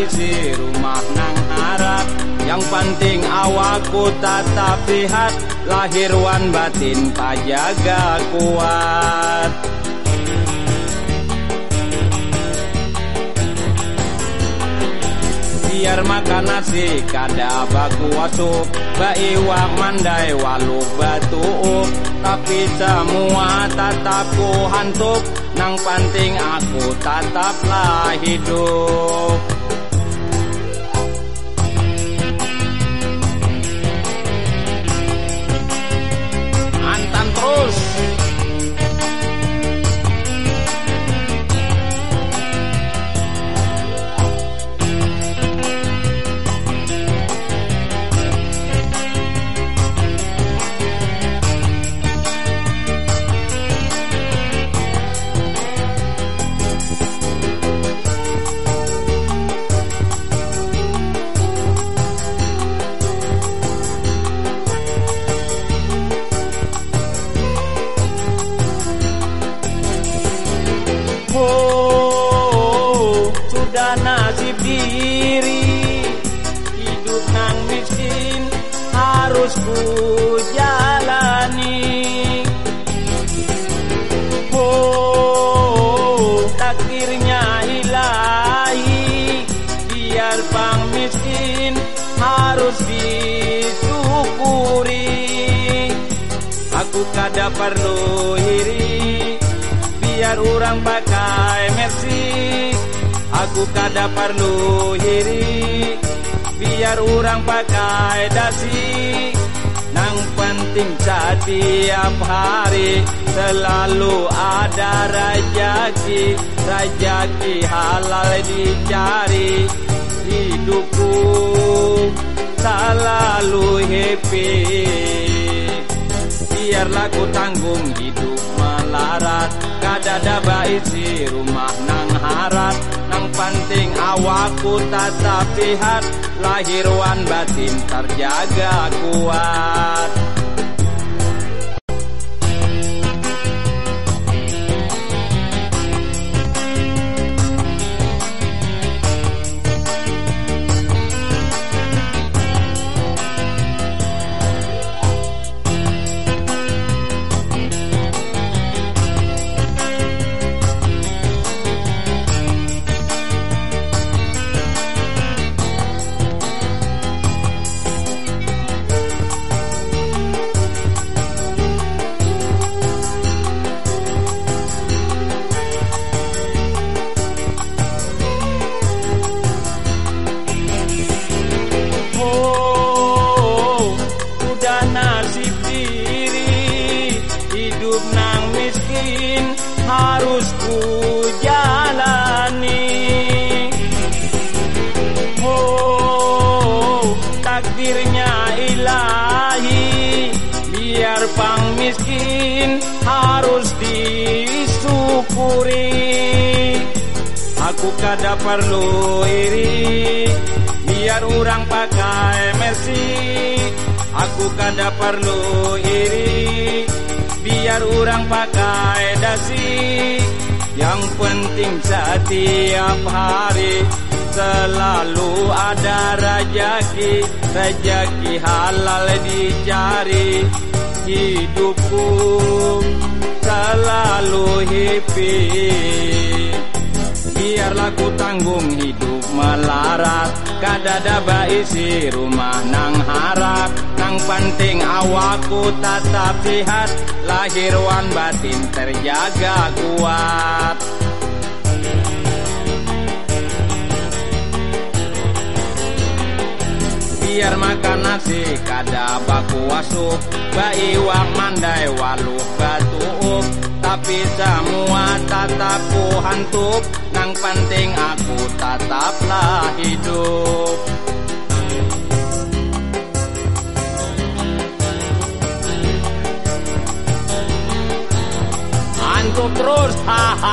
isi rumah nang harap yang penting awakku tatap lihat lahir wan batin pajaga kuat. Biar makan nasi kada baku wasuk baiwak mandai walu batu tapi semua tatapku hantuk nang penting aku tataplah hidup harus ku jalani. Oh, takdirnya ilahi. Biar pang miskin harus disyukuri. Aku kada perlu iri biar orang pakai mercy. Aku kada perlu iri biar orang pakai dasi Nang penting setiap hari. Selalu ada rajaki Rajaki halal dicari. Hidupku selalu happy. Biarlah ku tanggung hidup melarat. Kadada isi rumah nang nang penting awakku tatap lihat lahir wan batin terjaga kuat miskin harus disyukuri. Aku kada perlu iri? Biar orang pakai mercy Aku kada perlu iri? Biar orang pakai dasi. Yang penting setiap hari selalu ada rajaki Rajaki halal dicari Hidupku selalu happy biarlah ku tanggung hidup melarat. Kadada isi rumah nang harap nang penting awakku tetap sehat lahir wan batin terjaga kuat biar makan nasi kada baku wasuk baiwak mandai walu batuuk tapi semua tatapku hantup. Nang penting aku tetaplah hidup. Hantup terus haha